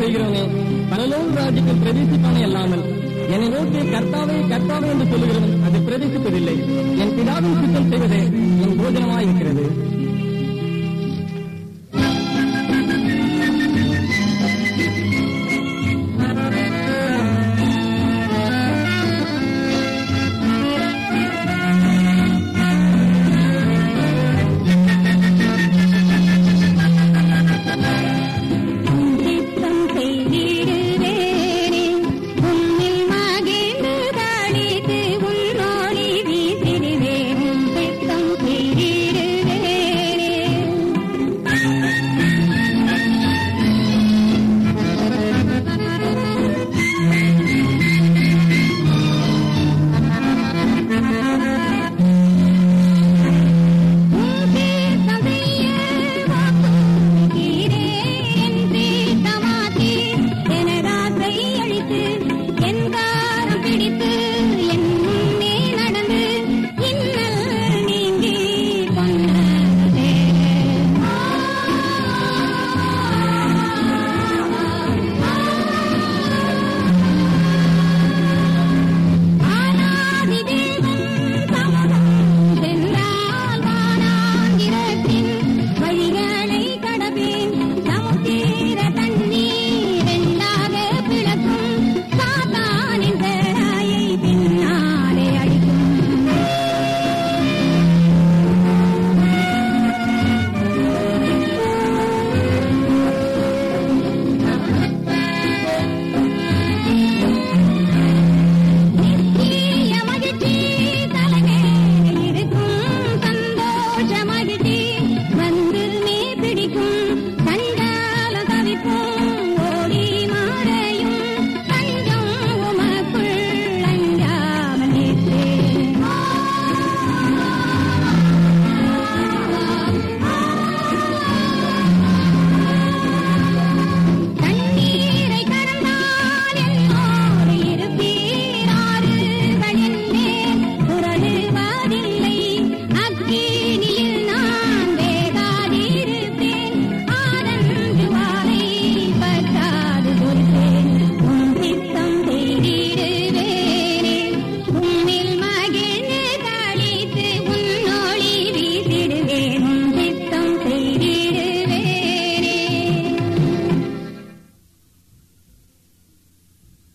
செய்கிறவனே பரலோக ராஜ்யத்தில் பிரவேசிப்பானே அல்லாமல் என்னை நோக்கி கர்த்தாவே கர்த்தாவே என்று சொல்லுகிறவன் அது பிரவேசிப்பதில்லை என் பிதாவின் சுத்தம் செய்வதே என் போஜனமாயிருக்கிறது.